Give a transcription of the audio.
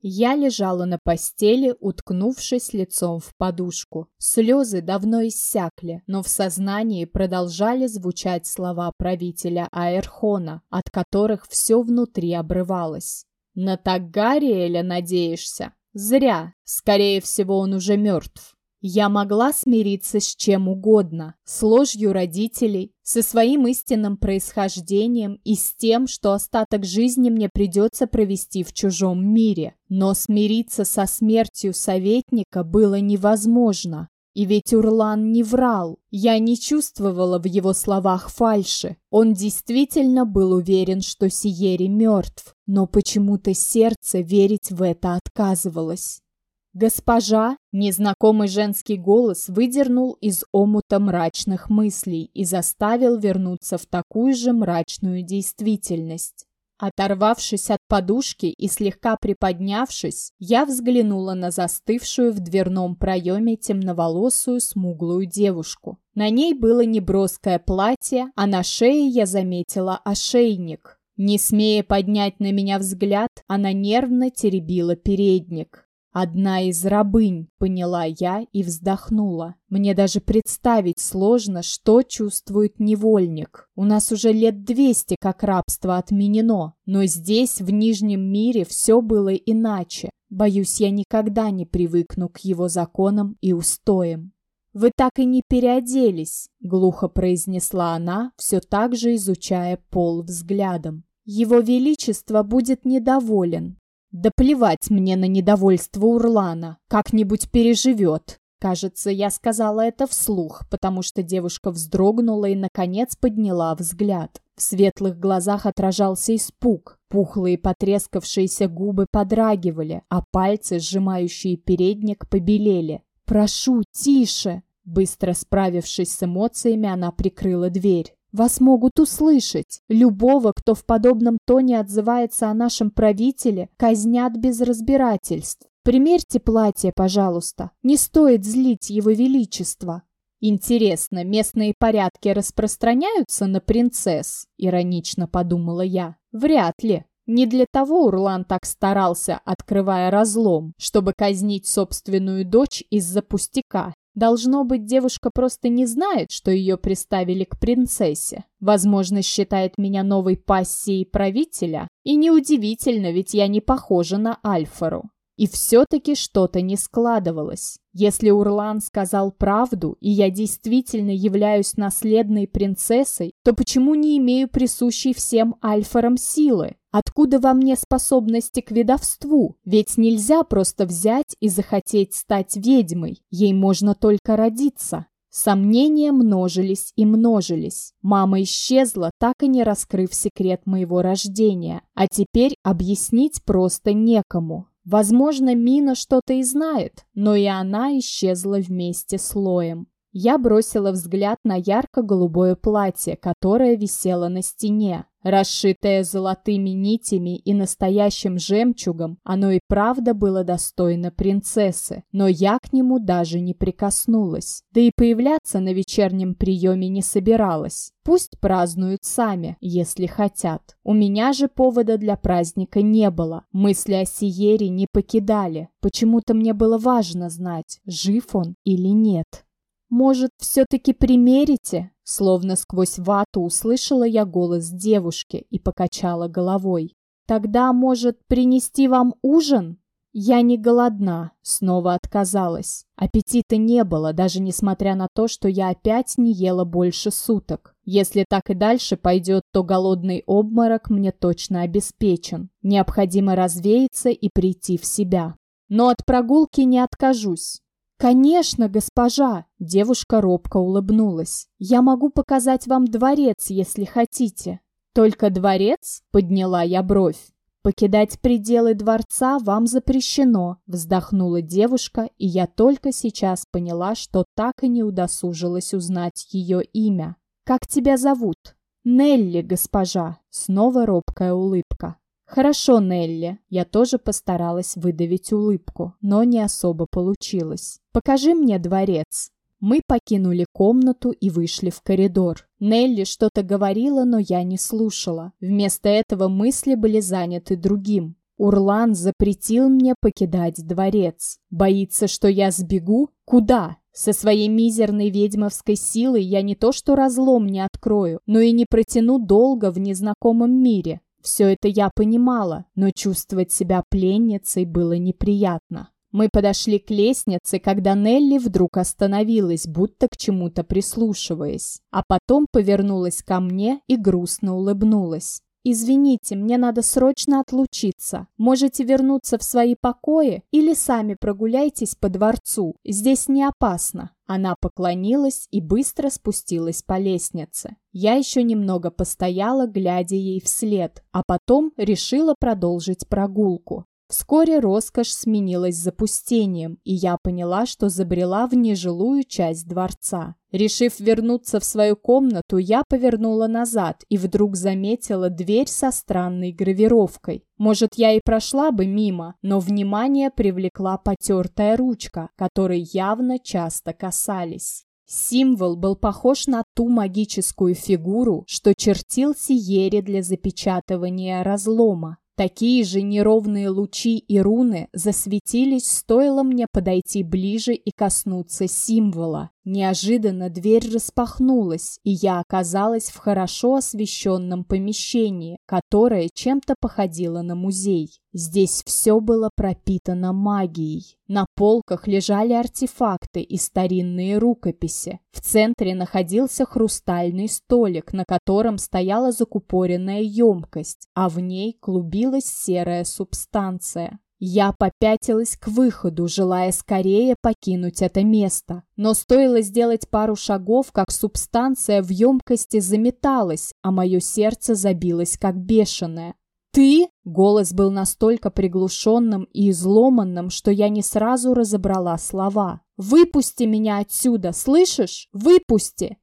Я лежала на постели, уткнувшись лицом в подушку. Слезы давно иссякли, но в сознании продолжали звучать слова правителя Аэрхона, от которых все внутри обрывалось. «На Тагариэля надеешься?» «Зря. Скорее всего, он уже мертв. Я могла смириться с чем угодно, с ложью родителей, со своим истинным происхождением и с тем, что остаток жизни мне придется провести в чужом мире. Но смириться со смертью советника было невозможно. И ведь Урлан не врал. Я не чувствовала в его словах фальши. Он действительно был уверен, что Сиери мертв. Но почему-то сердце верить в это отказывалось. «Госпожа!» – незнакомый женский голос выдернул из омута мрачных мыслей и заставил вернуться в такую же мрачную действительность. Оторвавшись от подушки и слегка приподнявшись, я взглянула на застывшую в дверном проеме темноволосую смуглую девушку. На ней было неброское платье, а на шее я заметила ошейник. Не смея поднять на меня взгляд, она нервно теребила передник. Одна из рабынь, поняла я и вздохнула. Мне даже представить сложно, что чувствует невольник. У нас уже лет двести как рабство отменено, но здесь, в Нижнем мире, все было иначе. Боюсь, я никогда не привыкну к его законам и устоям. «Вы так и не переоделись», — глухо произнесла она, все так же изучая пол взглядом. «Его Величество будет недоволен. Да плевать мне на недовольство Урлана. Как-нибудь переживет. Кажется, я сказала это вслух, потому что девушка вздрогнула и, наконец, подняла взгляд. В светлых глазах отражался испуг. Пухлые потрескавшиеся губы подрагивали, а пальцы, сжимающие передник, побелели. «Прошу, тише!» Быстро справившись с эмоциями, она прикрыла дверь. Вас могут услышать. Любого, кто в подобном тоне отзывается о нашем правителе, казнят без разбирательств. Примерьте платье, пожалуйста. Не стоит злить его величество. Интересно, местные порядки распространяются на принцесс? Иронично подумала я. Вряд ли. Не для того Урлан так старался, открывая разлом, чтобы казнить собственную дочь из-за пустяка. Должно быть, девушка просто не знает, что ее приставили к принцессе. Возможно, считает меня новой пассией правителя. И неудивительно, ведь я не похожа на Альфару. И все-таки что-то не складывалось. Если Урлан сказал правду, и я действительно являюсь наследной принцессой, то почему не имею присущей всем альфарам силы? Откуда во мне способности к ведовству? Ведь нельзя просто взять и захотеть стать ведьмой. Ей можно только родиться. Сомнения множились и множились. Мама исчезла, так и не раскрыв секрет моего рождения. А теперь объяснить просто некому. Возможно, Мина что-то и знает, но и она исчезла вместе с Лоем. Я бросила взгляд на ярко-голубое платье, которое висело на стене. Расшитое золотыми нитями и настоящим жемчугом, оно и правда было достойно принцессы, но я к нему даже не прикоснулась. Да и появляться на вечернем приеме не собиралась. Пусть празднуют сами, если хотят. У меня же повода для праздника не было. Мысли о Сиере не покидали. Почему-то мне было важно знать, жив он или нет. «Может, все-таки примерите?» Словно сквозь вату услышала я голос девушки и покачала головой. «Тогда, может, принести вам ужин?» Я не голодна, снова отказалась. Аппетита не было, даже несмотря на то, что я опять не ела больше суток. Если так и дальше пойдет, то голодный обморок мне точно обеспечен. Необходимо развеяться и прийти в себя. Но от прогулки не откажусь. «Конечно, госпожа!» – девушка робко улыбнулась. «Я могу показать вам дворец, если хотите». «Только дворец?» – подняла я бровь. «Покидать пределы дворца вам запрещено», – вздохнула девушка, и я только сейчас поняла, что так и не удосужилась узнать ее имя. «Как тебя зовут?» «Нелли, госпожа», – снова робкая улыбка. «Хорошо, Нелли». Я тоже постаралась выдавить улыбку, но не особо получилось. «Покажи мне дворец». Мы покинули комнату и вышли в коридор. Нелли что-то говорила, но я не слушала. Вместо этого мысли были заняты другим. Урлан запретил мне покидать дворец. Боится, что я сбегу? Куда? Со своей мизерной ведьмовской силой я не то что разлом не открою, но и не протяну долго в незнакомом мире. Все это я понимала, но чувствовать себя пленницей было неприятно. Мы подошли к лестнице, когда Нелли вдруг остановилась, будто к чему-то прислушиваясь, а потом повернулась ко мне и грустно улыбнулась. «Извините, мне надо срочно отлучиться. Можете вернуться в свои покои или сами прогуляйтесь по дворцу. Здесь не опасно». Она поклонилась и быстро спустилась по лестнице. Я еще немного постояла, глядя ей вслед, а потом решила продолжить прогулку. Вскоре роскошь сменилась запустением, и я поняла, что забрела в нежилую часть дворца. Решив вернуться в свою комнату, я повернула назад и вдруг заметила дверь со странной гравировкой. Может, я и прошла бы мимо, но внимание привлекла потертая ручка, которой явно часто касались. Символ был похож на ту магическую фигуру, что чертил Сиере для запечатывания разлома. Такие же неровные лучи и руны засветились, стоило мне подойти ближе и коснуться символа. Неожиданно дверь распахнулась, и я оказалась в хорошо освещенном помещении, которое чем-то походило на музей. Здесь все было пропитано магией. На полках лежали артефакты и старинные рукописи. В центре находился хрустальный столик, на котором стояла закупоренная емкость, а в ней клубилась серая субстанция. Я попятилась к выходу, желая скорее покинуть это место. Но стоило сделать пару шагов, как субстанция в емкости заметалась, а мое сердце забилось как бешеное. «Ты?» Голос был настолько приглушенным и изломанным, что я не сразу разобрала слова. «Выпусти меня отсюда, слышишь? Выпусти!»